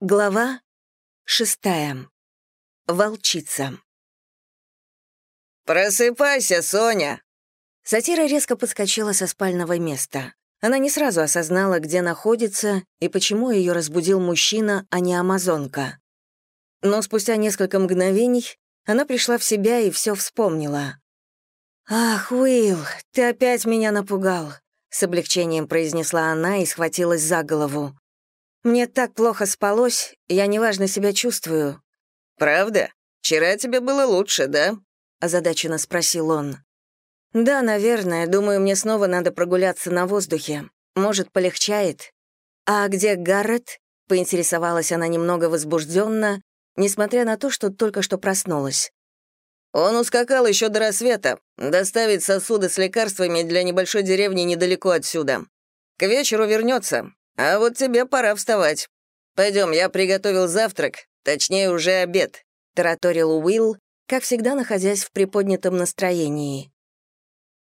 Глава шестая. Волчица. «Просыпайся, Соня!» Сатира резко подскочила со спального места. Она не сразу осознала, где находится и почему ее разбудил мужчина, а не амазонка. Но спустя несколько мгновений она пришла в себя и все вспомнила. «Ах, Уилл, ты опять меня напугал», — с облегчением произнесла она и схватилась за голову. Мне так плохо спалось, я неважно себя чувствую». «Правда? Вчера тебе было лучше, да?» — озадаченно спросил он. «Да, наверное. Думаю, мне снова надо прогуляться на воздухе. Может, полегчает?» «А где Гаррет?» — поинтересовалась она немного возбужденно, несмотря на то, что только что проснулась. «Он ускакал еще до рассвета, доставить сосуды с лекарствами для небольшой деревни недалеко отсюда. К вечеру вернется, а вот тебе пора вставать. Пойдем, я приготовил завтрак, точнее, уже обед», — тараторил Уилл, как всегда находясь в приподнятом настроении.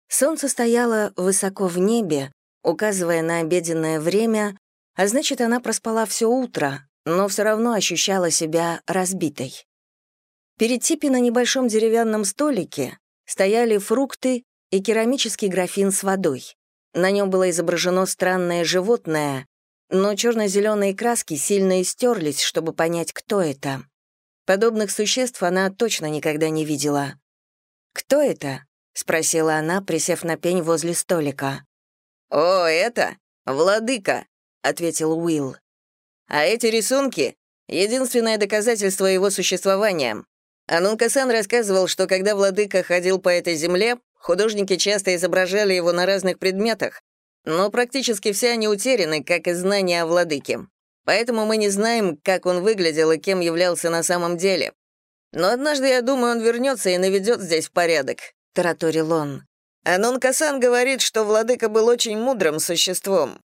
Солнце стояло высоко в небе, указывая на обеденное время, а значит, она проспала все утро, но все равно ощущала себя разбитой. Перед Типи на небольшом деревянном столике стояли фрукты и керамический графин с водой. На нем было изображено странное животное, но черно-зеленые краски сильно истерлись, чтобы понять, кто это. Подобных существ она точно никогда не видела. «Кто это?» — спросила она, присев на пень возле столика. «О, это? Владыка», — ответил Уилл. «А эти рисунки — единственное доказательство его существования. Анункасан рассказывал, что когда владыка ходил по этой земле, художники часто изображали его на разных предметах, но практически все они утеряны, как и знания о владыке. Поэтому мы не знаем, как он выглядел и кем являлся на самом деле. Но однажды, я думаю, он вернется и наведет здесь порядок», — тараторил он. Анон Касан говорит, что владыка был очень мудрым существом.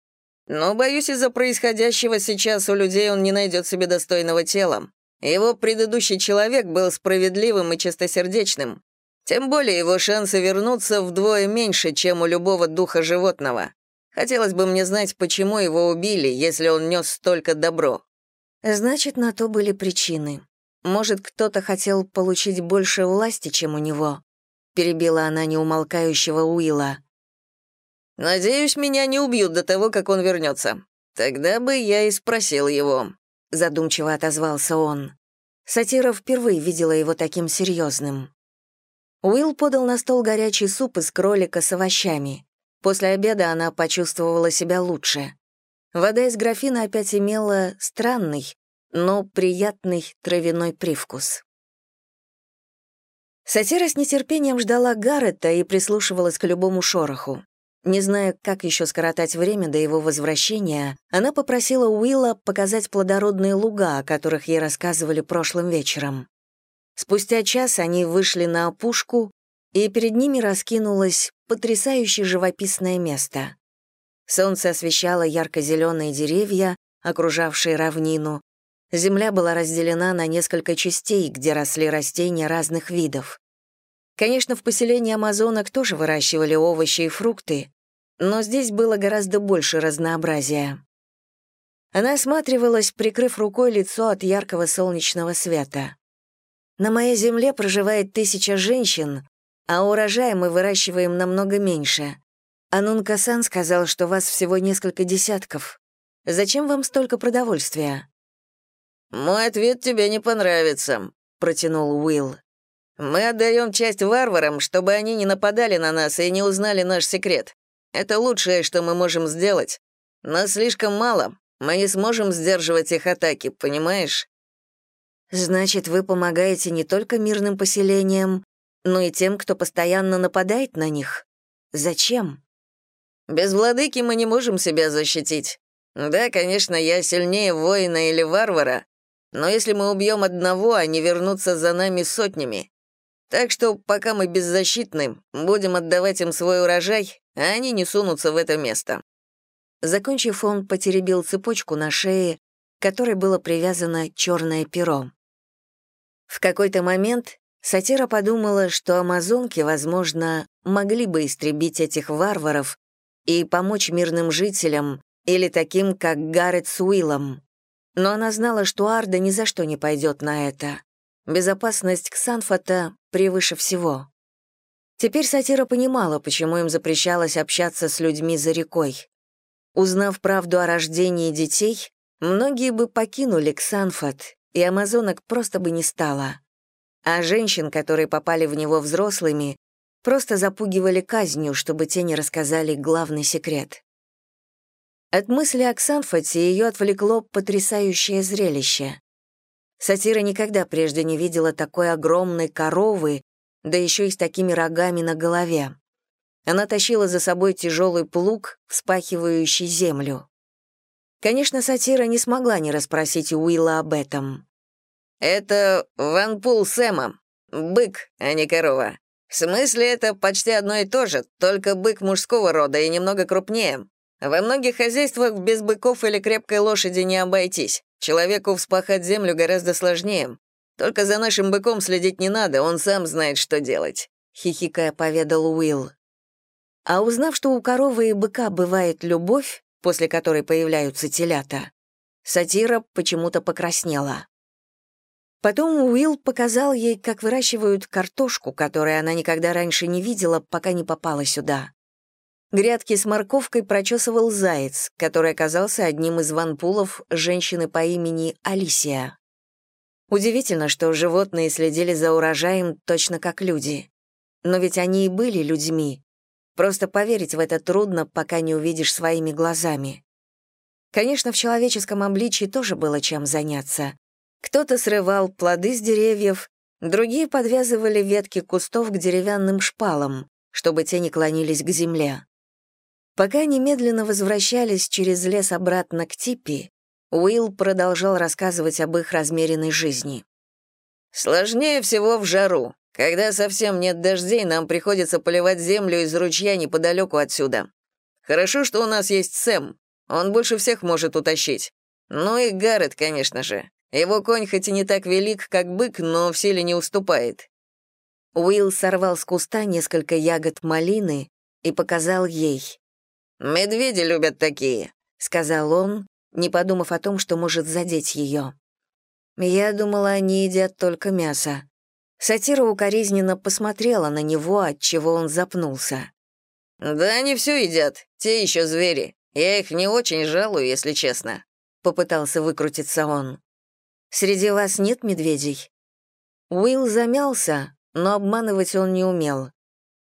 Но, боюсь, из-за происходящего сейчас у людей он не найдет себе достойного тела. Его предыдущий человек был справедливым и чистосердечным. Тем более его шансы вернуться вдвое меньше, чем у любого духа животного. Хотелось бы мне знать, почему его убили, если он нес столько добро». Значит, на то были причины. Может, кто-то хотел получить больше власти, чем у него? Перебила она неумолкающего Уилла. «Надеюсь, меня не убьют до того, как он вернется. Тогда бы я и спросил его», — задумчиво отозвался он. Сатира впервые видела его таким серьезным. Уилл подал на стол горячий суп из кролика с овощами. После обеда она почувствовала себя лучше. Вода из графина опять имела странный, но приятный травяной привкус. Сатира с нетерпением ждала Гаррета и прислушивалась к любому шороху. Не зная, как еще скоротать время до его возвращения, она попросила Уилла показать плодородные луга, о которых ей рассказывали прошлым вечером. Спустя час они вышли на опушку, и перед ними раскинулось потрясающе живописное место. Солнце освещало ярко-зеленые деревья, окружавшие равнину. Земля была разделена на несколько частей, где росли растения разных видов. Конечно, в поселении амазонок тоже выращивали овощи и фрукты, но здесь было гораздо больше разнообразия. Она осматривалась, прикрыв рукой лицо от яркого солнечного света. На моей земле проживает тысяча женщин, а урожая мы выращиваем намного меньше. Анун Касан сказал, что вас всего несколько десятков. Зачем вам столько продовольствия?» «Мой ответ тебе не понравится», — протянул Уилл. «Мы отдаем часть варварам, чтобы они не нападали на нас и не узнали наш секрет. Это лучшее, что мы можем сделать. Нас слишком мало, мы не сможем сдерживать их атаки, понимаешь?» «Значит, вы помогаете не только мирным поселениям, но и тем, кто постоянно нападает на них. Зачем? Без владыки мы не можем себя защитить. Да, конечно, я сильнее воина или варвара, но если мы убьем одного, они вернутся за нами сотнями. Так что, пока мы беззащитны, будем отдавать им свой урожай, а они не сунутся в это место». Закончив, он потеребил цепочку на шее, к которой было привязано черное перо. В какой-то момент Сатира подумала, что амазонки, возможно, могли бы истребить этих варваров и помочь мирным жителям или таким, как Гаррет с Уиллом. Но она знала, что Арда ни за что не пойдет на это. Безопасность Ксанфата превыше всего. Теперь сатира понимала, почему им запрещалось общаться с людьми за рекой. Узнав правду о рождении детей, многие бы покинули Ксанфат, и амазонок просто бы не стало. А женщин, которые попали в него взрослыми, просто запугивали казнью, чтобы те не рассказали главный секрет. От мысли о Ксанфате ее отвлекло потрясающее зрелище. Сатира никогда прежде не видела такой огромной коровы, да еще и с такими рогами на голове. Она тащила за собой тяжелый плуг, вспахивающий землю. Конечно, сатира не смогла не расспросить Уилла об этом. «Это Ванпул Сэма. Бык, а не корова. В смысле, это почти одно и то же, только бык мужского рода и немного крупнее. Во многих хозяйствах без быков или крепкой лошади не обойтись. Человеку вспахать землю гораздо сложнее. Только за нашим быком следить не надо, он сам знает, что делать», — хихикая поведал Уилл. А узнав, что у коровы и быка бывает любовь, после которой появляются телята, сатира почему-то покраснела. Потом Уилл показал ей, как выращивают картошку, которую она никогда раньше не видела, пока не попала сюда. Грядки с морковкой прочесывал заяц, который оказался одним из ванпулов женщины по имени Алисия. Удивительно, что животные следили за урожаем точно как люди. Но ведь они и были людьми, Просто поверить в это трудно, пока не увидишь своими глазами. Конечно, в человеческом обличии тоже было чем заняться. Кто-то срывал плоды с деревьев, другие подвязывали ветки кустов к деревянным шпалам, чтобы те не клонились к земле. Пока они медленно возвращались через лес обратно к Типи, Уилл продолжал рассказывать об их размеренной жизни. «Сложнее всего в жару. Когда совсем нет дождей, нам приходится поливать землю из ручья неподалеку отсюда. Хорошо, что у нас есть Сэм. Он больше всех может утащить. Ну и Гаррет, конечно же. Его конь хоть и не так велик, как бык, но в силе не уступает». Уилл сорвал с куста несколько ягод малины и показал ей. «Медведи любят такие», — сказал он, не подумав о том, что может задеть ее. «Я думала, они едят только мясо», Сатира укоризненно посмотрела на него, от чего он запнулся. «Да они все едят, те еще звери. Я их не очень жалую, если честно», — попытался выкрутиться он. «Среди вас нет медведей?» Уилл замялся, но обманывать он не умел.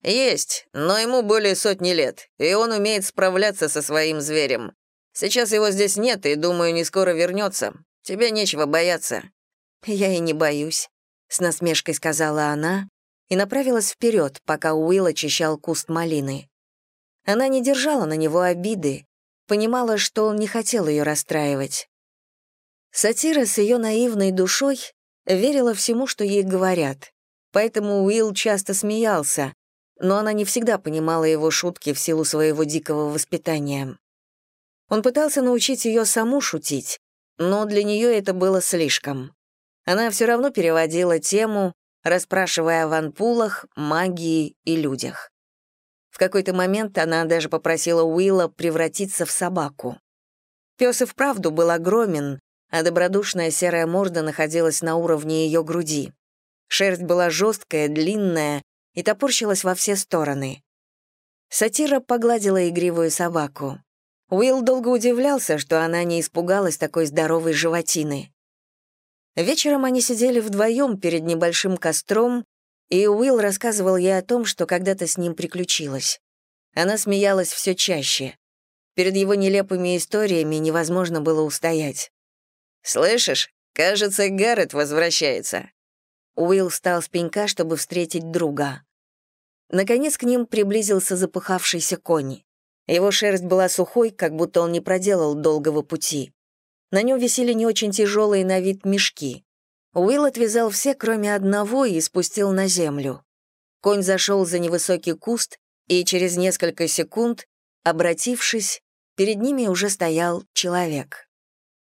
«Есть, но ему более сотни лет, и он умеет справляться со своим зверем. Сейчас его здесь нет, и, думаю, не скоро вернется. Тебе нечего бояться». «Я и не боюсь», с насмешкой сказала она и направилась вперед, пока Уилл очищал куст малины. Она не держала на него обиды, понимала, что он не хотел ее расстраивать. Сатира с ее наивной душой верила всему, что ей говорят, поэтому Уилл часто смеялся, но она не всегда понимала его шутки в силу своего дикого воспитания. Он пытался научить ее саму шутить, но для нее это было слишком. Она все равно переводила тему, расспрашивая о ванпулах, магии и людях. В какой-то момент она даже попросила Уилла превратиться в собаку. Пес и вправду был огромен, а добродушная серая морда находилась на уровне ее груди. Шерсть была жесткая, длинная и топорщилась во все стороны. Сатира погладила игривую собаку. Уилл долго удивлялся, что она не испугалась такой здоровой животины. Вечером они сидели вдвоем перед небольшим костром, и Уилл рассказывал ей о том, что когда-то с ним приключилось. Она смеялась все чаще. Перед его нелепыми историями невозможно было устоять. «Слышишь, кажется, Гаррет возвращается». Уилл встал с пенька, чтобы встретить друга. Наконец к ним приблизился запыхавшийся конь. Его шерсть была сухой, как будто он не проделал долгого пути. На нем висели не очень тяжелые на вид мешки. Уилл отвязал все, кроме одного, и спустил на землю. Конь зашел за невысокий куст, и через несколько секунд, обратившись, перед ними уже стоял человек.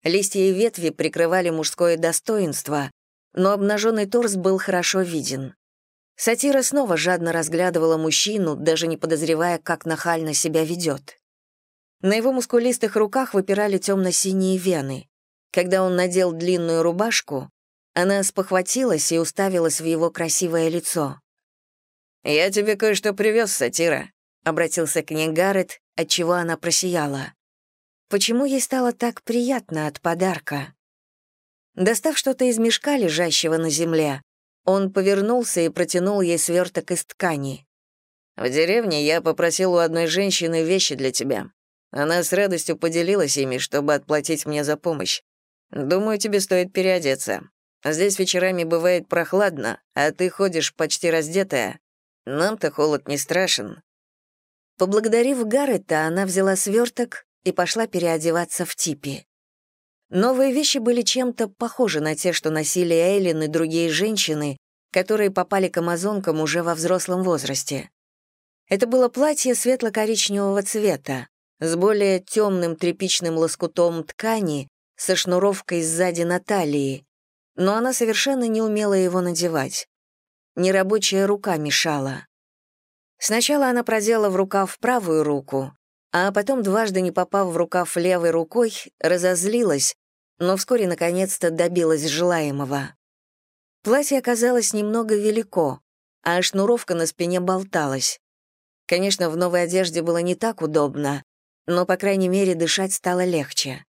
Листья и ветви прикрывали мужское достоинство, но обнаженный торс был хорошо виден. Сатира снова жадно разглядывала мужчину, даже не подозревая, как нахально себя ведет. На его мускулистых руках выпирали темно-синие вены. Когда он надел длинную рубашку, она спохватилась и уставилась в его красивое лицо. «Я тебе кое-что привез, сатира», — обратился к ней Гаррет, отчего она просияла. Почему ей стало так приятно от подарка? Достав что-то из мешка, лежащего на земле, он повернулся и протянул ей сверток из ткани. «В деревне я попросил у одной женщины вещи для тебя. Она с радостью поделилась ими, чтобы отплатить мне за помощь. Думаю, тебе стоит переодеться. Здесь вечерами бывает прохладно, а ты ходишь почти раздетая. Нам-то холод не страшен». Поблагодарив Гаррета, она взяла сверток и пошла переодеваться в типи. Новые вещи были чем-то похожи на те, что носили Эйлин и другие женщины, которые попали к амазонкам уже во взрослом возрасте. Это было платье светло-коричневого цвета, с более темным тряпичным лоскутом ткани, со шнуровкой сзади на талии, но она совершенно не умела его надевать. Нерабочая рука мешала. Сначала она продела в рукав правую руку, а потом, дважды не попав в рукав левой рукой, разозлилась, но вскоре наконец-то добилась желаемого. Платье оказалось немного велико, а шнуровка на спине болталась. Конечно, в новой одежде было не так удобно, но, по крайней мере, дышать стало легче.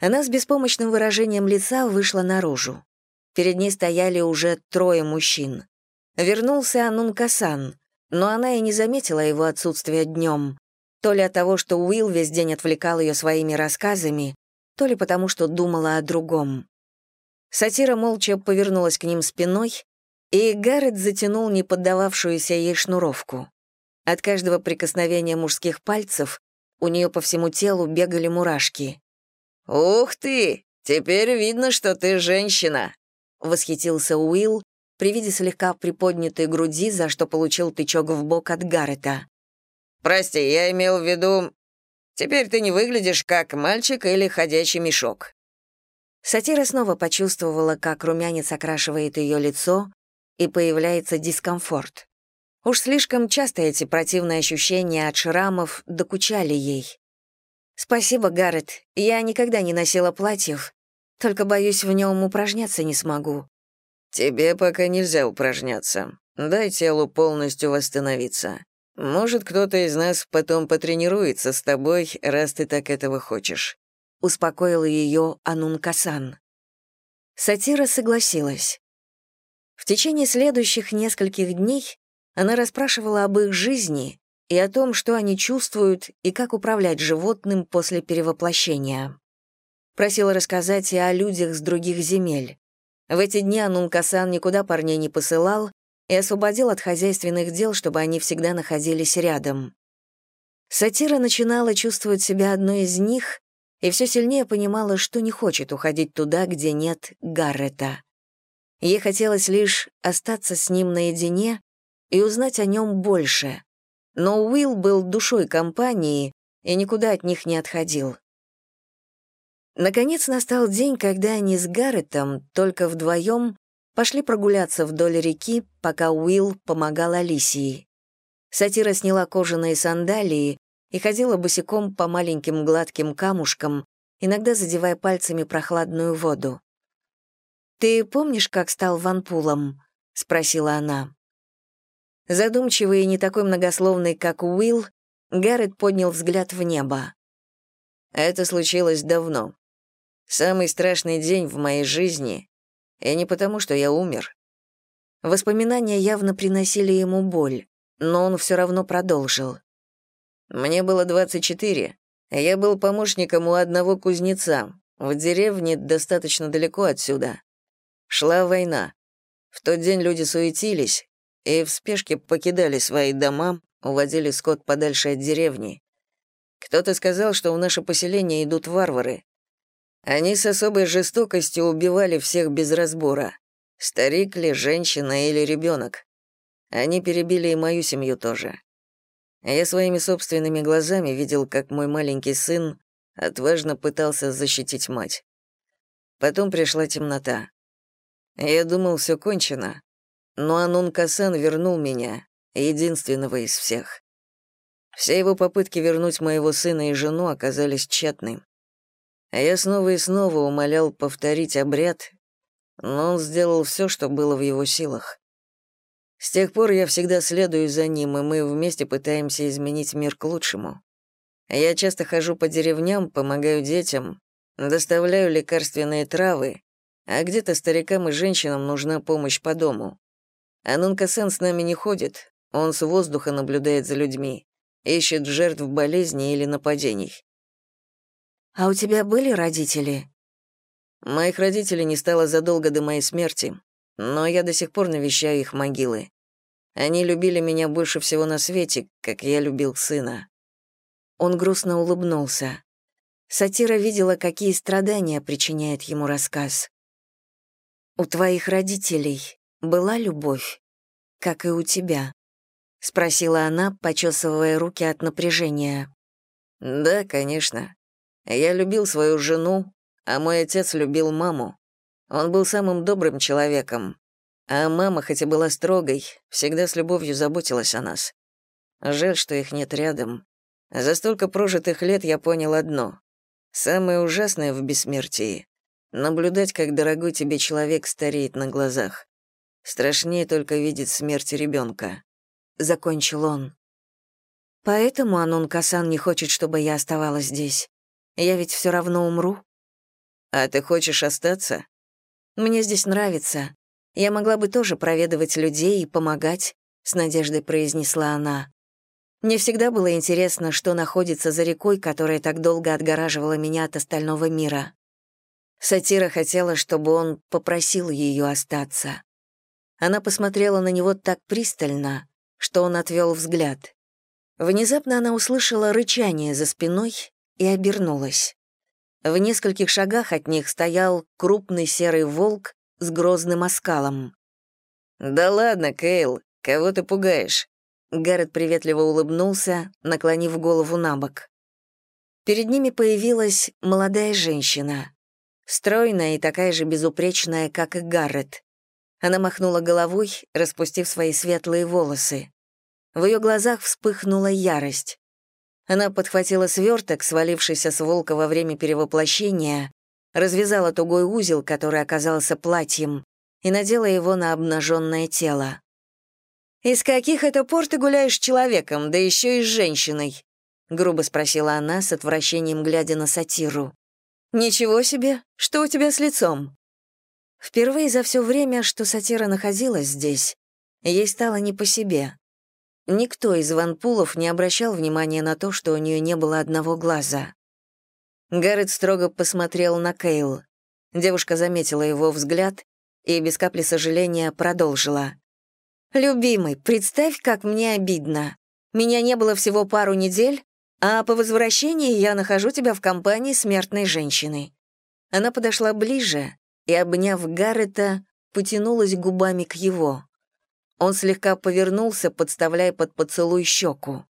Она с беспомощным выражением лица вышла наружу. Перед ней стояли уже трое мужчин. Вернулся Анун Касан, но она и не заметила его отсутствия днем то ли от того, что Уилл весь день отвлекал ее своими рассказами, то ли потому, что думала о другом. Сатира молча повернулась к ним спиной, и Гаррет затянул не поддававшуюся ей шнуровку. От каждого прикосновения мужских пальцев у нее по всему телу бегали мурашки. «Ух ты! Теперь видно, что ты женщина!» — восхитился Уилл при виде слегка приподнятой груди, за что получил тычок в бок от Гаррета. Прости, я имел в виду... Теперь ты не выглядишь как мальчик или ходячий мешок». Сатира снова почувствовала, как румянец окрашивает ее лицо, и появляется дискомфорт. Уж слишком часто эти противные ощущения от шрамов докучали ей. «Спасибо, Гаррет, я никогда не носила платьев, только, боюсь, в нем упражняться не смогу». «Тебе пока нельзя упражняться. Дай телу полностью восстановиться. Может, кто-то из нас потом потренируется с тобой, раз ты так этого хочешь», — успокоил ее Анун Касан. Сатира согласилась. В течение следующих нескольких дней она расспрашивала об их жизни и о том, что они чувствуют и как управлять животным после перевоплощения. Просила рассказать и о людях с других земель. В эти дни Анун Касан никуда парней не посылал, и освободил от хозяйственных дел, чтобы они всегда находились рядом. Сатира начинала чувствовать себя одной из них и все сильнее понимала, что не хочет уходить туда, где нет Гаррета. Ей хотелось лишь остаться с ним наедине и узнать о нем больше. Но Уилл был душой компании и никуда от них не отходил. Наконец настал день, когда они с Гарретом, только вдвоем, Пошли прогуляться вдоль реки, пока Уилл помогал Алисии. Сатира сняла кожаные сандалии и ходила босиком по маленьким гладким камушкам, иногда задевая пальцами прохладную воду. «Ты помнишь, как стал ванпулом?» — спросила она. Задумчивый и не такой многословный, как Уилл, Гаррет поднял взгляд в небо. «Это случилось давно. Самый страшный день в моей жизни и не потому, что я умер. Воспоминания явно приносили ему боль, но он все равно продолжил. Мне было 24. Я был помощником у одного кузнеца, в деревне достаточно далеко отсюда. Шла война. В тот день люди суетились и в спешке покидали свои дома, уводили скот подальше от деревни. Кто-то сказал, что в наше поселение идут варвары. Они с особой жестокостью убивали всех без разбора. Старик ли, женщина или ребенок. Они перебили и мою семью тоже. Я своими собственными глазами видел, как мой маленький сын отважно пытался защитить мать. Потом пришла темнота. Я думал, все кончено. Но Анун Касан вернул меня, единственного из всех. Все его попытки вернуть моего сына и жену оказались тщетны. Я снова и снова умолял повторить обряд, но он сделал все, что было в его силах. С тех пор я всегда следую за ним, и мы вместе пытаемся изменить мир к лучшему. Я часто хожу по деревням, помогаю детям, доставляю лекарственные травы, а где-то старикам и женщинам нужна помощь по дому. Анункасан с нами не ходит, он с воздуха наблюдает за людьми, ищет жертв болезни или нападений. «А у тебя были родители?» Моих родителей не стало задолго до моей смерти, но я до сих пор навещаю их могилы. Они любили меня больше всего на свете, как я любил сына». Он грустно улыбнулся. Сатира видела, какие страдания причиняет ему рассказ. «У твоих родителей была любовь, как и у тебя?» — спросила она, почесывая руки от напряжения. «Да, конечно. Я любил свою жену, а мой отец любил маму. Он был самым добрым человеком. А мама, хоть и была строгой, всегда с любовью заботилась о нас. Жаль, что их нет рядом. За столько прожитых лет я понял одно. Самое ужасное в бессмертии — наблюдать, как дорогой тебе человек стареет на глазах. Страшнее только видеть смерть ребенка. Закончил он. Поэтому Анун Касан не хочет, чтобы я оставалась здесь. Я ведь все равно умру. А ты хочешь остаться? Мне здесь нравится. Я могла бы тоже проведывать людей и помогать, с надеждой произнесла она. Мне всегда было интересно, что находится за рекой, которая так долго отгораживала меня от остального мира. Сатира хотела, чтобы он попросил ее остаться. Она посмотрела на него так пристально, что он отвел взгляд. Внезапно она услышала рычание за спиной и обернулась. В нескольких шагах от них стоял крупный серый волк с грозным оскалом. «Да ладно, Кейл, кого ты пугаешь?» Гаррет приветливо улыбнулся, наклонив голову на бок. Перед ними появилась молодая женщина. Стройная и такая же безупречная, как и Гаррет. Она махнула головой, распустив свои светлые волосы. В ее глазах вспыхнула ярость. Она подхватила сверток, свалившийся с волка во время перевоплощения, развязала тугой узел, который оказался платьем, и надела его на обнаженное тело. «Из каких это пор ты гуляешь человеком, да еще и с женщиной?» — грубо спросила она, с отвращением глядя на сатиру. «Ничего себе! Что у тебя с лицом?» Впервые за все время, что сатира находилась здесь, ей стало не по себе. Никто из ванпулов не обращал внимания на то, что у нее не было одного глаза. Гаррет строго посмотрел на Кейл. Девушка заметила его взгляд и без капли сожаления продолжила. «Любимый, представь, как мне обидно. Меня не было всего пару недель, а по возвращении я нахожу тебя в компании смертной женщины». Она подошла ближе и, обняв Гаррета, потянулась губами к его. Он слегка повернулся, подставляя под поцелуй щеку.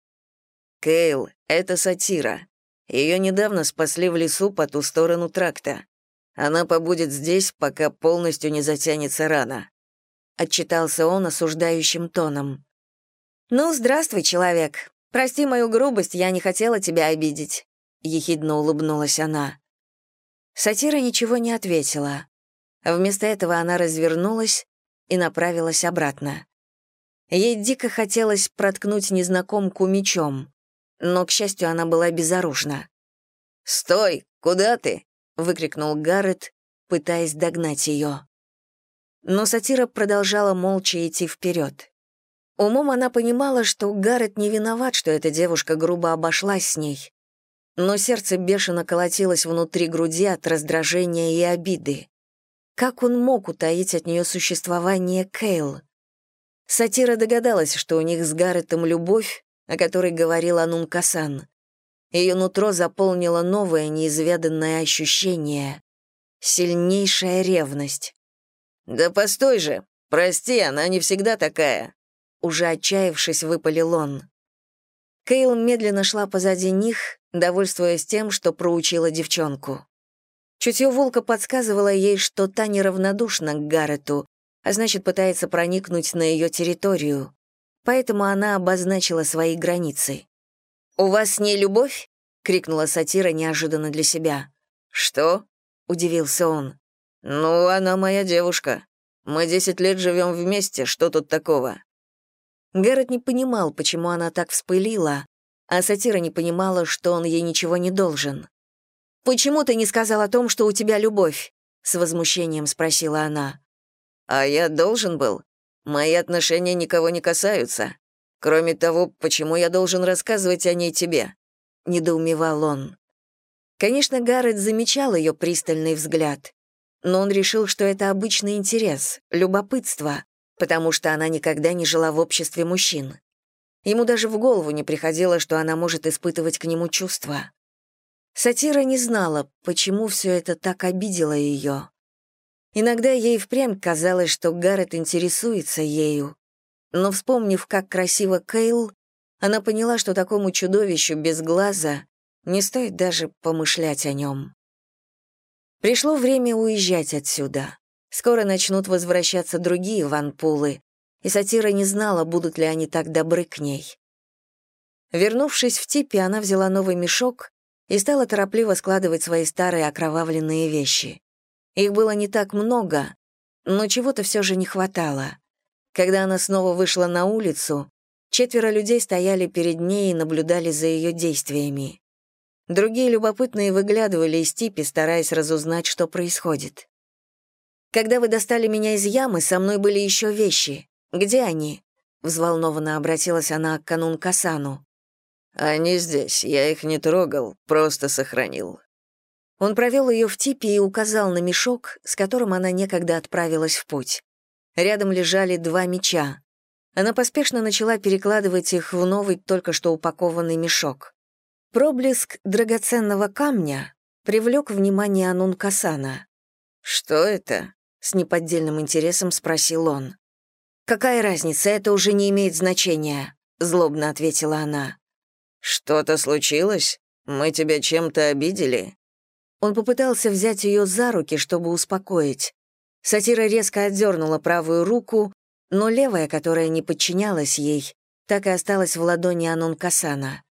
«Кейл, это сатира. Ее недавно спасли в лесу по ту сторону тракта. Она побудет здесь, пока полностью не затянется рана», — отчитался он осуждающим тоном. «Ну, здравствуй, человек. Прости мою грубость, я не хотела тебя обидеть», — ехидно улыбнулась она. Сатира ничего не ответила. Вместо этого она развернулась и направилась обратно. Ей дико хотелось проткнуть незнакомку мечом, но, к счастью, она была безоружна. «Стой! Куда ты?» — выкрикнул Гаррет, пытаясь догнать ее. Но сатира продолжала молча идти вперед. Умом она понимала, что Гаррет не виноват, что эта девушка грубо обошлась с ней. Но сердце бешено колотилось внутри груди от раздражения и обиды. Как он мог утаить от нее существование Кейл? Сатира догадалась, что у них с Гарретом любовь, о которой говорил Анун Касан. Ее нутро заполнило новое неизведанное ощущение. Сильнейшая ревность. «Да постой же! Прости, она не всегда такая!» Уже отчаявшись, выпалил он. Кейл медленно шла позади них, довольствуясь тем, что проучила девчонку. Чутье волка подсказывало ей, что та неравнодушна к Гаррету, а значит, пытается проникнуть на ее территорию. Поэтому она обозначила свои границы. «У вас с ней любовь?» — крикнула сатира неожиданно для себя. «Что?» — удивился он. «Ну, она моя девушка. Мы десять лет живем вместе, что тут такого?» Гаррет не понимал, почему она так вспылила, а сатира не понимала, что он ей ничего не должен. «Почему ты не сказал о том, что у тебя любовь?» — с возмущением спросила она. «А я должен был. Мои отношения никого не касаются. Кроме того, почему я должен рассказывать о ней тебе?» — недоумевал он. Конечно, Гаррет замечал ее пристальный взгляд, но он решил, что это обычный интерес, любопытство, потому что она никогда не жила в обществе мужчин. Ему даже в голову не приходило, что она может испытывать к нему чувства. Сатира не знала, почему все это так обидело ее. Иногда ей впрямь казалось, что Гаррет интересуется ею. Но вспомнив, как красиво Кейл, она поняла, что такому чудовищу без глаза не стоит даже помышлять о нем. Пришло время уезжать отсюда. Скоро начнут возвращаться другие ванпулы, и сатира не знала, будут ли они так добры к ней. Вернувшись в типе, она взяла новый мешок и стала торопливо складывать свои старые окровавленные вещи. Их было не так много, но чего-то все же не хватало. Когда она снова вышла на улицу, четверо людей стояли перед ней и наблюдали за ее действиями. Другие любопытные выглядывали из типи, стараясь разузнать, что происходит. Когда вы достали меня из ямы, со мной были еще вещи. Где они?» — взволнованно обратилась она к канун Касану. «Они здесь, я их не трогал, просто сохранил». Он провел ее в типе и указал на мешок, с которым она некогда отправилась в путь. Рядом лежали два меча. Она поспешно начала перекладывать их в новый, только что упакованный мешок. Проблеск драгоценного камня привлек внимание Анун Касана. «Что это?» — с неподдельным интересом спросил он. «Какая разница, это уже не имеет значения», — злобно ответила она. «Что-то случилось? Мы тебя чем-то обидели?» Он попытался взять ее за руки, чтобы успокоить. Сатира резко отдернула правую руку, но левая, которая не подчинялась ей, так и осталась в ладони Анун Касана.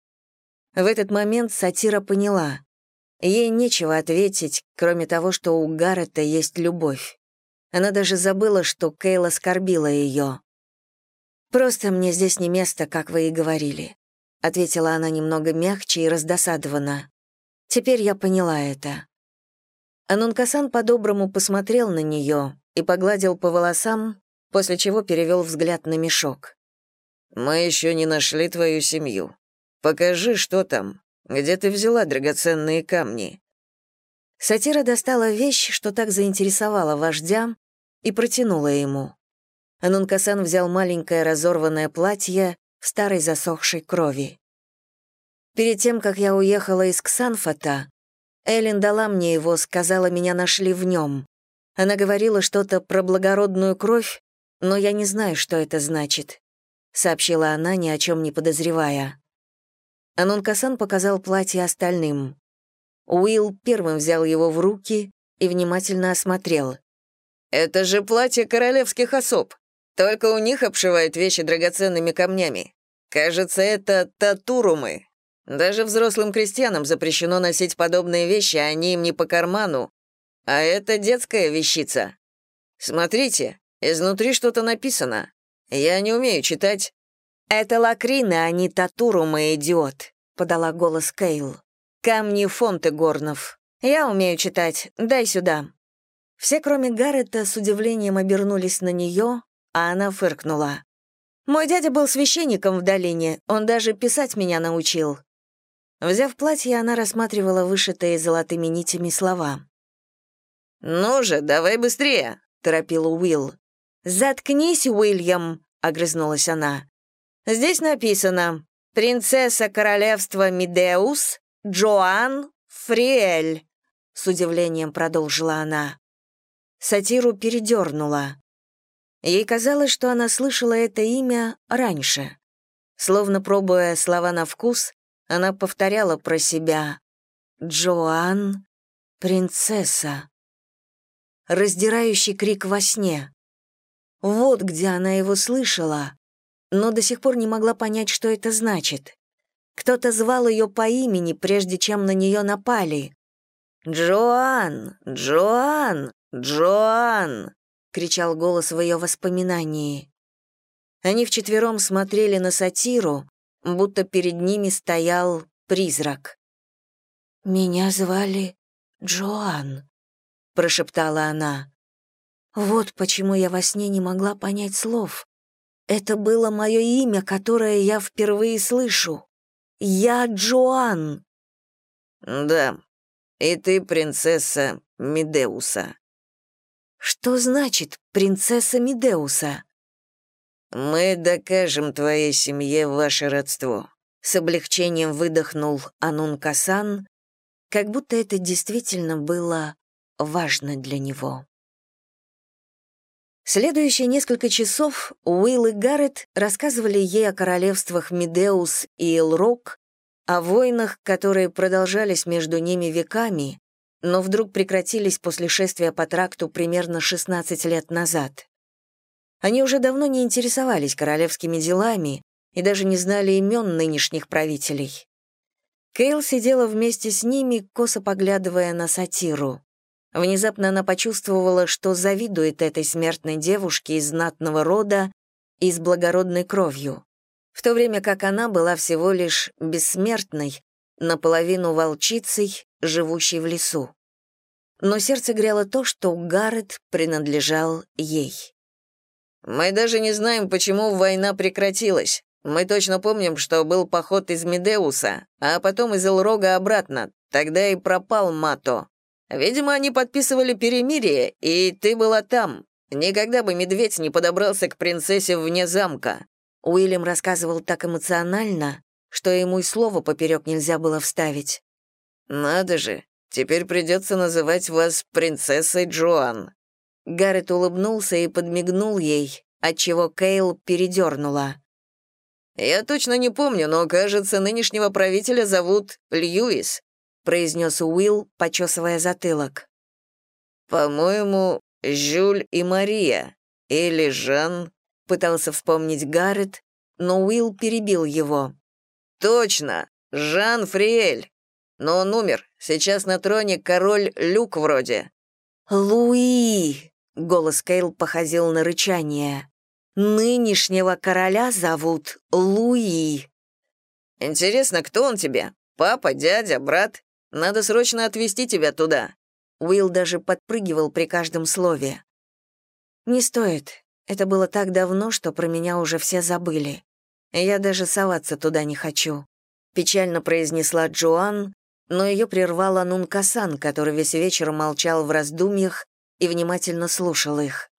В этот момент Сатира поняла. Ей нечего ответить, кроме того, что у Гаррета есть любовь. Она даже забыла, что Кейл оскорбила ее. «Просто мне здесь не место, как вы и говорили», — ответила она немного мягче и раздосадованно. «Теперь я поняла это». Анункасан по-доброму посмотрел на нее и погладил по волосам, после чего перевел взгляд на мешок. «Мы еще не нашли твою семью. Покажи, что там. Где ты взяла драгоценные камни?» Сатира достала вещь, что так заинтересовала вождя, и протянула ему. Анункасан взял маленькое разорванное платье в старой засохшей крови. Перед тем, как я уехала из Ксанфата, Эллен дала мне его, сказала, меня нашли в нем. Она говорила что-то про благородную кровь, но я не знаю, что это значит», — сообщила она, ни о чем не подозревая. Анункасан показал платье остальным. Уилл первым взял его в руки и внимательно осмотрел. «Это же платье королевских особ. Только у них обшивают вещи драгоценными камнями. Кажется, это татурумы. Даже взрослым крестьянам запрещено носить подобные вещи, они им не по карману. А это детская вещица. Смотрите, изнутри что-то написано. Я не умею читать». «Это лакрина, а не татурумы, идиот», — подала голос Кейл. Камни фонты горнов. Я умею читать. Дай сюда». Все, кроме Гаррета, с удивлением обернулись на нее, а она фыркнула. «Мой дядя был священником в долине, он даже писать меня научил». Взяв платье, она рассматривала вышитые золотыми нитями слова. «Ну же, давай быстрее», — торопил Уилл. «Заткнись, Уильям», — огрызнулась она. «Здесь написано «Принцесса королевства Медеус Джоан Фриэль», — с удивлением продолжила она. Сатиру передернула. Ей казалось, что она слышала это имя раньше. Словно пробуя слова на вкус, она повторяла про себя «Джоан, принцесса». Раздирающий крик во сне. Вот где она его слышала, но до сих пор не могла понять, что это значит. Кто-то звал ее по имени, прежде чем на нее напали. «Джоан! Джоан! Джоан!» — кричал голос в ее воспоминании. Они вчетвером смотрели на сатиру, будто перед ними стоял призрак. «Меня звали Джоан», — прошептала она. «Вот почему я во сне не могла понять слов. Это было мое имя, которое я впервые слышу. Я Джоан». «Да, и ты принцесса Медеуса». «Что значит принцесса Медеуса?» «Мы докажем твоей семье ваше родство», — с облегчением выдохнул Анун Касан, как будто это действительно было важно для него. Следующие несколько часов Уилл и Гаррет рассказывали ей о королевствах Медеус и Элрок, о войнах, которые продолжались между ними веками, но вдруг прекратились после шествия по тракту примерно 16 лет назад. Они уже давно не интересовались королевскими делами и даже не знали имен нынешних правителей. Кейл сидела вместе с ними, косо поглядывая на сатиру. Внезапно она почувствовала, что завидует этой смертной девушке из знатного рода и с благородной кровью, в то время как она была всего лишь бессмертной, наполовину волчицей, живущей в лесу. Но сердце грело то, что Гаррет принадлежал ей. «Мы даже не знаем, почему война прекратилась. Мы точно помним, что был поход из Медеуса, а потом из Элрога обратно. Тогда и пропал Мато. Видимо, они подписывали перемирие, и ты была там. Никогда бы медведь не подобрался к принцессе вне замка». Уильям рассказывал так эмоционально, что ему и слова поперек нельзя было вставить. «Надо же, теперь придется называть вас принцессой Джоан». Гаррет улыбнулся и подмигнул ей, отчего Кейл передернула. «Я точно не помню, но, кажется, нынешнего правителя зовут Льюис», произнес Уилл, почесывая затылок. «По-моему, Жюль и Мария. Или Жан», пытался вспомнить Гаррет, но Уилл перебил его. «Точно! Жан Фриэль! Но он умер. Сейчас на троне король Люк вроде». «Луи!» — голос Кейл походил на рычание. Нынешнего короля зовут Луи. Интересно, кто он тебе? Папа, дядя, брат? Надо срочно отвезти тебя туда. Уилл даже подпрыгивал при каждом слове. Не стоит. Это было так давно, что про меня уже все забыли. Я даже соваться туда не хочу. Печально произнесла Джоан, но ее прервал Анун Касан, который весь вечер молчал в раздумьях и внимательно слушал их.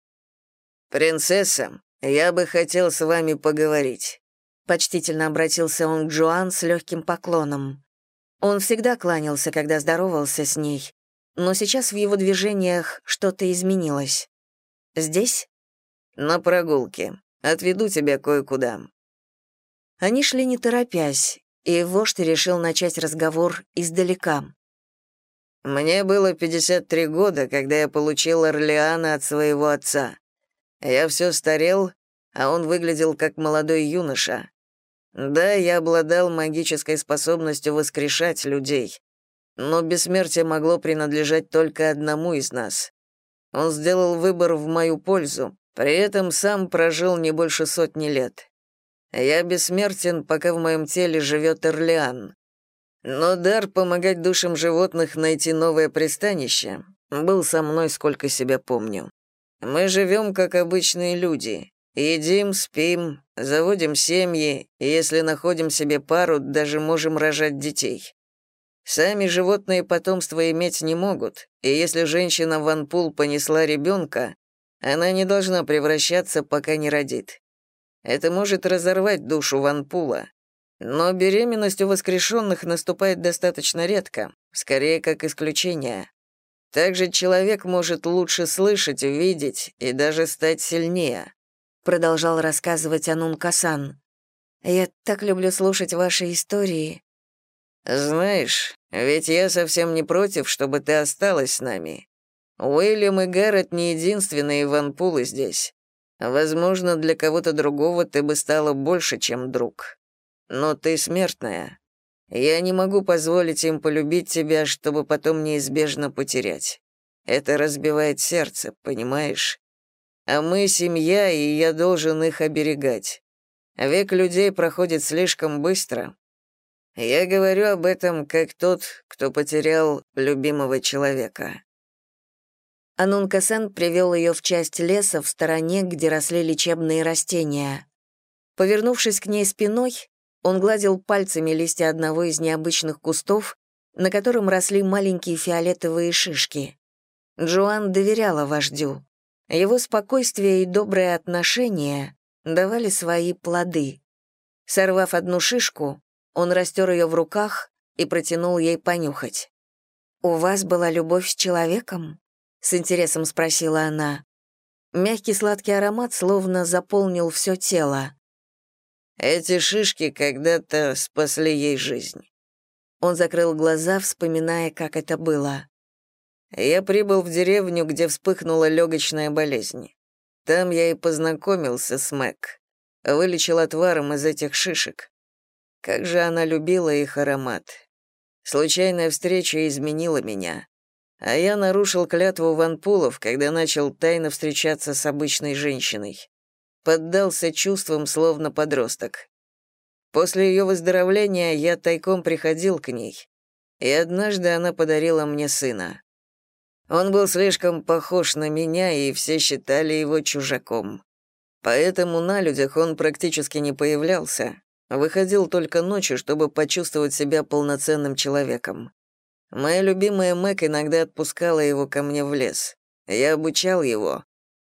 «Принцесса, «Я бы хотел с вами поговорить», — почтительно обратился он к Джоан с легким поклоном. Он всегда кланялся, когда здоровался с ней, но сейчас в его движениях что-то изменилось. «Здесь?» «На прогулке. Отведу тебя кое-куда». Они шли не торопясь, и вождь решил начать разговор издалека. «Мне было 53 года, когда я получил Орлеана от своего отца. Я все старел, а он выглядел как молодой юноша. Да, я обладал магической способностью воскрешать людей, но бессмертие могло принадлежать только одному из нас. Он сделал выбор в мою пользу, при этом сам прожил не больше сотни лет. Я бессмертен, пока в моем теле живет Орлеан. Но дар помогать душам животных найти новое пристанище был со мной, сколько себя помню. Мы живем как обычные люди. Едим, спим, заводим семьи, и если находим себе пару, даже можем рожать детей. Сами животные потомство иметь не могут, и если женщина Ванпул понесла ребенка, она не должна превращаться, пока не родит. Это может разорвать душу Ванпула. Но беременность у воскрешенных наступает достаточно редко, скорее как исключение. Также человек может лучше слышать, видеть и даже стать сильнее», — продолжал рассказывать Анун Касан. «Я так люблю слушать ваши истории». «Знаешь, ведь я совсем не против, чтобы ты осталась с нами. Уильям и Гаррет не единственные ванпулы здесь. Возможно, для кого-то другого ты бы стала больше, чем друг. Но ты смертная. Я не могу позволить им полюбить тебя, чтобы потом неизбежно потерять. Это разбивает сердце, понимаешь? А мы — семья, и я должен их оберегать. Век людей проходит слишком быстро. Я говорю об этом как тот, кто потерял любимого человека. Анункасан привел ее в часть леса в стороне, где росли лечебные растения. Повернувшись к ней спиной, он гладил пальцами листья одного из необычных кустов, на котором росли маленькие фиолетовые шишки. Джоан доверяла вождю. Его спокойствие и доброе отношение давали свои плоды. Сорвав одну шишку, он растер ее в руках и протянул ей понюхать. «У вас была любовь с человеком?» — с интересом спросила она. Мягкий сладкий аромат словно заполнил все тело. «Эти шишки когда-то спасли ей жизнь». Он закрыл глаза, вспоминая, как это было. «Я прибыл в деревню, где вспыхнула легочная болезнь. Там я и познакомился с Мэг. Вылечил отваром из этих шишек. Как же она любила их аромат. Случайная встреча изменила меня. А я нарушил клятву ванпулов, когда начал тайно встречаться с обычной женщиной. Поддался чувствам, словно подросток. После ее выздоровления я тайком приходил к ней, и однажды она подарила мне сына. Он был слишком похож на меня, и все считали его чужаком. Поэтому на людях он практически не появлялся, выходил только ночью, чтобы почувствовать себя полноценным человеком. Моя любимая Мэг иногда отпускала его ко мне в лес. Я обучал его.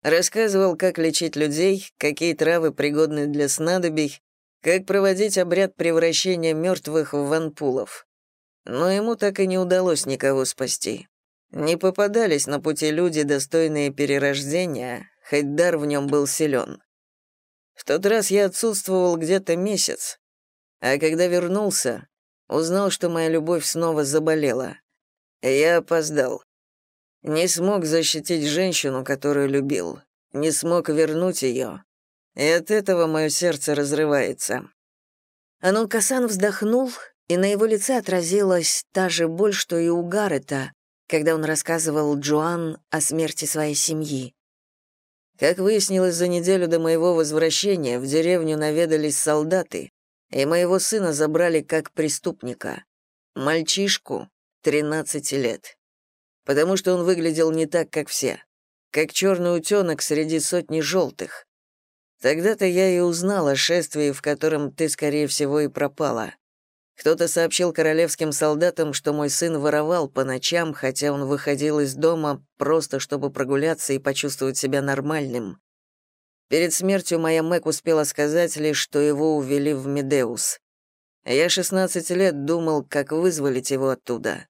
Рассказывал, как лечить людей, какие травы пригодны для снадобий, как проводить обряд превращения мертвых в ванпулов. Но ему так и не удалось никого спасти. Не попадались на пути люди, достойные перерождения, хоть дар в нем был силен. В тот раз я отсутствовал где-то месяц, а когда вернулся, Узнал, что моя любовь снова заболела. Я опоздал. Не смог защитить женщину, которую любил. Не смог вернуть ее. И от этого мое сердце разрывается. Анул-Касан вздохнул, и на его лице отразилась та же боль, что и у Гаррета, когда он рассказывал Джоан о смерти своей семьи. Как выяснилось за неделю до моего возвращения, в деревню наведались солдаты, и моего сына забрали как преступника. Мальчишку, 13 лет. Потому что он выглядел не так, как все. Как черный утенок среди сотни желтых. Тогда-то я и узнал о шествии, в котором ты, скорее всего, и пропала. Кто-то сообщил королевским солдатам, что мой сын воровал по ночам, хотя он выходил из дома просто чтобы прогуляться и почувствовать себя нормальным. Перед смертью моя Мэг успела сказать лишь, что его увели в Медеус. Я 16 лет думал, как вызволить его оттуда.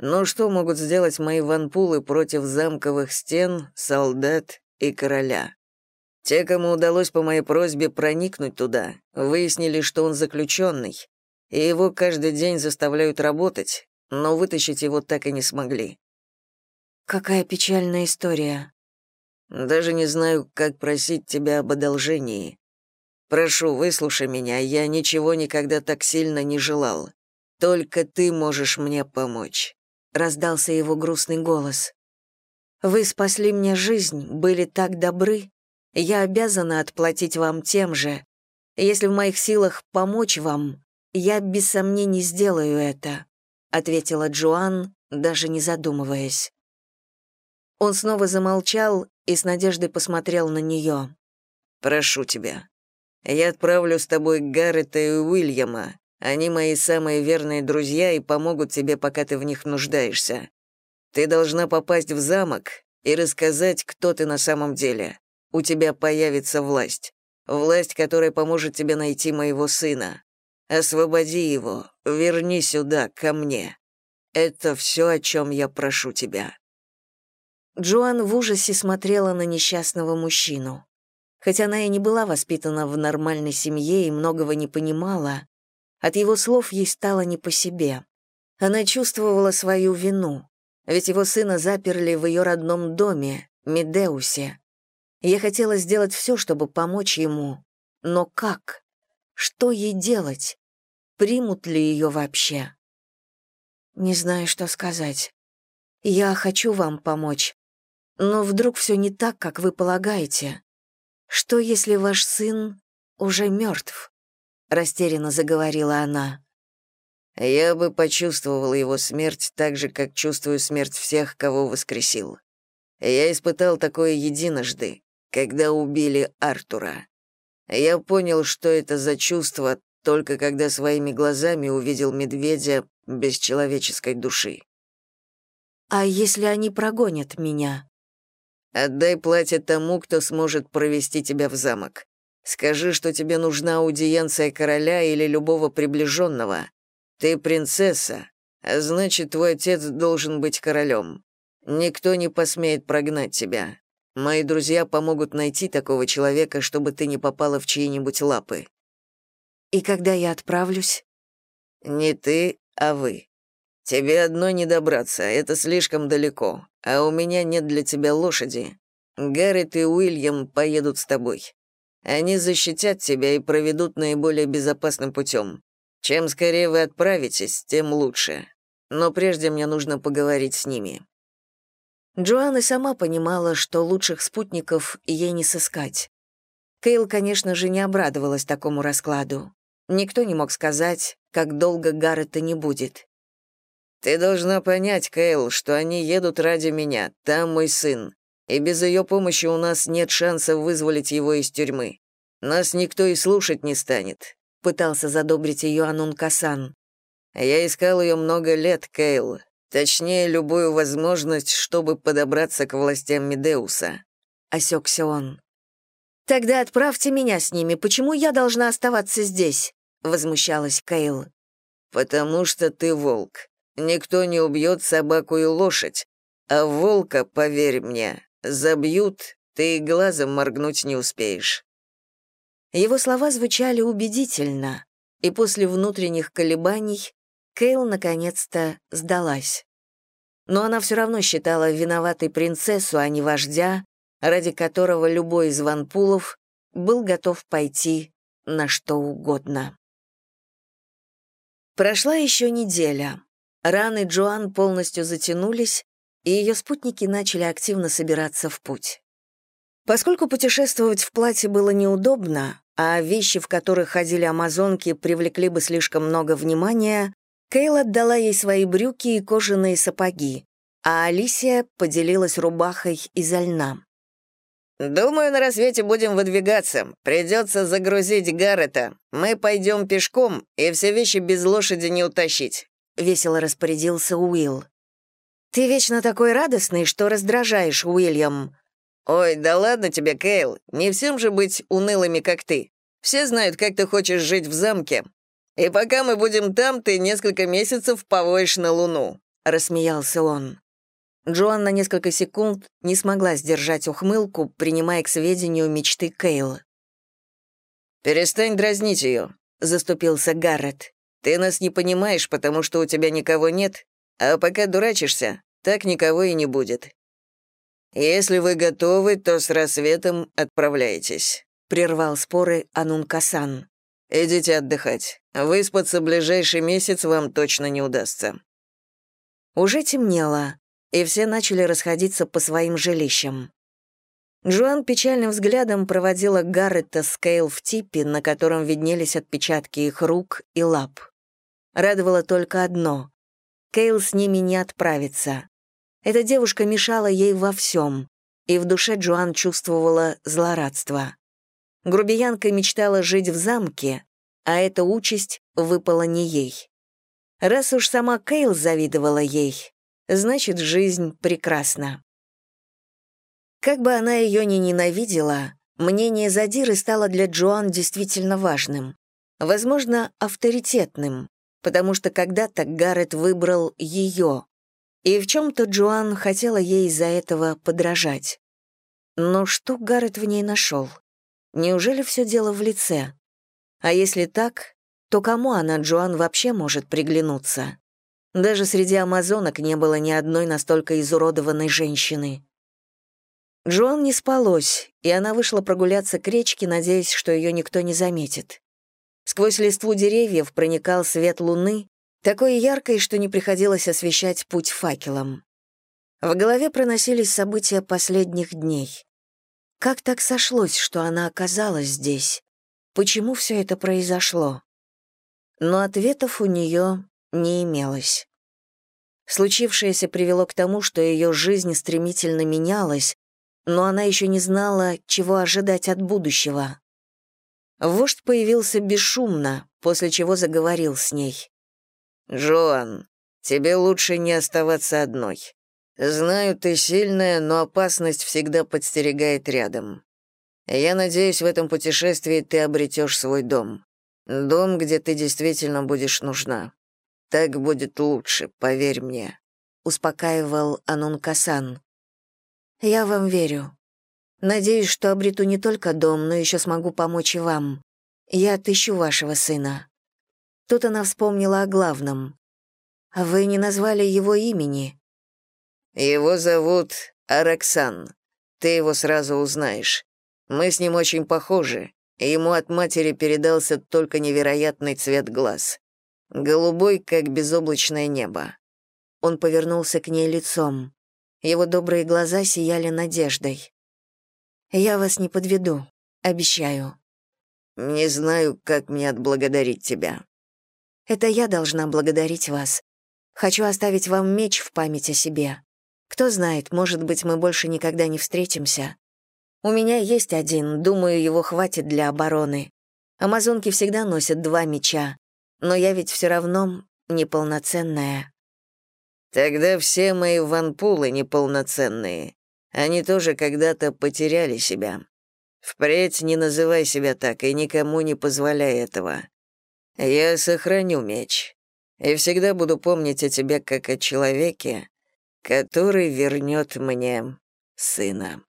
Но что могут сделать мои ванпулы против замковых стен, солдат и короля? Те, кому удалось по моей просьбе проникнуть туда, выяснили, что он заключенный, и его каждый день заставляют работать, но вытащить его так и не смогли. «Какая печальная история», даже не знаю, как просить тебя об одолжении. Прошу, выслушай меня, я ничего никогда так сильно не желал. Только ты можешь мне помочь», — раздался его грустный голос. «Вы спасли мне жизнь, были так добры. Я обязана отплатить вам тем же. Если в моих силах помочь вам, я без сомнений сделаю это», — ответила Джоан, даже не задумываясь. Он снова замолчал и с надеждой посмотрел на нее. «Прошу тебя. Я отправлю с тобой Гаррета и Уильяма. Они мои самые верные друзья и помогут тебе, пока ты в них нуждаешься. Ты должна попасть в замок и рассказать, кто ты на самом деле. У тебя появится власть. Власть, которая поможет тебе найти моего сына. Освободи его, верни сюда, ко мне. Это все, о чем я прошу тебя». Джоан в ужасе смотрела на несчастного мужчину. Хотя она и не была воспитана в нормальной семье и многого не понимала, от его слов ей стало не по себе. Она чувствовала свою вину, ведь его сына заперли в ее родном доме, Медеусе. Я хотела сделать все, чтобы помочь ему. Но как? Что ей делать? примут ли ее вообще. Не знаю, что сказать. Я хочу вам помочь, но вдруг все не так, как вы полагаете. Что, если ваш сын уже мертв? Растерянно заговорила она. Я бы почувствовал его смерть так же, как чувствую смерть всех, кого воскресил. Я испытал такое единожды, когда убили Артура. Я понял, что это за чувство, только когда своими глазами увидел медведя без человеческой души. «А если они прогонят меня?» «Отдай платье тому, кто сможет провести тебя в замок. Скажи, что тебе нужна аудиенция короля или любого приближенного. Ты принцесса, а значит, твой отец должен быть королем. Никто не посмеет прогнать тебя. Мои друзья помогут найти такого человека, чтобы ты не попала в чьи-нибудь лапы». «И когда я отправлюсь?» «Не ты, а вы. Тебе одно не добраться, это слишком далеко, а у меня нет для тебя лошади. Гаррет и Уильям поедут с тобой. Они защитят тебя и проведут наиболее безопасным путем. Чем скорее вы отправитесь, тем лучше. Но прежде мне нужно поговорить с ними». Джоанна сама понимала, что лучших спутников ей не сыскать. Кейл, конечно же, не обрадовалась такому раскладу. Никто не мог сказать, как долго Гаррета не будет. «Ты должна понять, Кейл, что они едут ради меня, там мой сын, и без ее помощи у нас нет шанса вызволить его из тюрьмы. Нас никто и слушать не станет», — пытался задобрить ее Анун Касан. «Я искал ее много лет, Кейл, точнее, любую возможность, чтобы подобраться к властям Медеуса», — осекся он. «Тогда отправьте меня с ними, почему я должна оставаться здесь?» — возмущалась Кейл. «Потому что ты волк. Никто не убьет собаку и лошадь, а волка, поверь мне, забьют, ты глазом моргнуть не успеешь». Его слова звучали убедительно, и после внутренних колебаний Кейл наконец-то сдалась. Но она все равно считала виноватой принцессу, а не вождя, ради которого любой из ванпулов был готов пойти на что угодно. Прошла еще неделя. Раны Джоан полностью затянулись, и ее спутники начали активно собираться в путь. Поскольку путешествовать в платье было неудобно, а вещи, в которых ходили амазонки, привлекли бы слишком много внимания, Кейл отдала ей свои брюки и кожаные сапоги, а Алисия поделилась рубахой из льна. «Думаю, на рассвете будем выдвигаться. Придется загрузить Гаррета. Мы пойдем пешком, и все вещи без лошади не утащить», — весело распорядился Уилл. «Ты вечно такой радостный, что раздражаешь, Уильям». «Ой, да ладно тебе, Кейл. Не всем же быть унылыми, как ты. Все знают, как ты хочешь жить в замке. И пока мы будем там, ты несколько месяцев повоишь на Луну», — рассмеялся он. Джоан на несколько секунд не смогла сдержать ухмылку, принимая к сведению мечты Кейла. «Перестань дразнить ее», — заступился Гаррет. «Ты нас не понимаешь, потому что у тебя никого нет, а пока дурачишься, так никого и не будет. Если вы готовы, то с рассветом отправляйтесь», — прервал споры Анун Касан. «Идите отдыхать. Выспаться ближайший месяц вам точно не удастся». Уже темнело и все начали расходиться по своим жилищам. Джоан печальным взглядом проводила Гаррета с Кейл в типе, на котором виднелись отпечатки их рук и лап. Радовало только одно — Кейл с ними не отправится. Эта девушка мешала ей во всем, и в душе Джоан чувствовала злорадство. Грубиянка мечтала жить в замке, а эта участь выпала не ей. Раз уж сама Кейл завидовала ей, значит, жизнь прекрасна. Как бы она ее ни ненавидела, мнение Задиры стало для Джоан действительно важным. Возможно, авторитетным, потому что когда-то Гаррет выбрал ее, и в чем-то Джоан хотела ей из-за этого подражать. Но что Гаррет в ней нашел? Неужели все дело в лице? А если так, то кому она, Джоан, вообще может приглянуться? Даже среди амазонок не было ни одной настолько изуродованной женщины. Джоан не спалось, и она вышла прогуляться к речке, надеясь, что ее никто не заметит. Сквозь листву деревьев проникал свет луны, такой яркой, что не приходилось освещать путь факелом. В голове проносились события последних дней. Как так сошлось, что она оказалась здесь? Почему все это произошло? Но ответов у нее не имелось. Случившееся привело к тому, что ее жизнь стремительно менялась, но она еще не знала, чего ожидать от будущего. Вождь появился бесшумно, после чего заговорил с ней. «Жоан, тебе лучше не оставаться одной. Знаю, ты сильная, но опасность всегда подстерегает рядом. Я надеюсь, в этом путешествии ты обретешь свой дом. Дом, где ты действительно будешь нужна. Так будет лучше, поверь мне», — успокаивал Анун Касан. «Я вам верю. Надеюсь, что обрету не только дом, но еще смогу помочь и вам. Я отыщу вашего сына». Тут она вспомнила о главном. «Вы не назвали его имени». «Его зовут Араксан. Ты его сразу узнаешь. Мы с ним очень похожи, ему от матери передался только невероятный цвет глаз. Голубой, как безоблачное небо. Он повернулся к ней лицом. Его добрые глаза сияли надеждой. «Я вас не подведу, обещаю». «Не знаю, как мне отблагодарить тебя». «Это я должна благодарить вас. Хочу оставить вам меч в память о себе. Кто знает, может быть, мы больше никогда не встретимся. У меня есть один, думаю, его хватит для обороны. Амазонки всегда носят два меча, но я ведь все равно неполноценная. Тогда все мои ванпулы неполноценные. Они тоже когда-то потеряли себя. Впредь не называй себя так и никому не позволяй этого. Я сохраню меч и всегда буду помнить о тебе как о человеке, который вернет мне сына.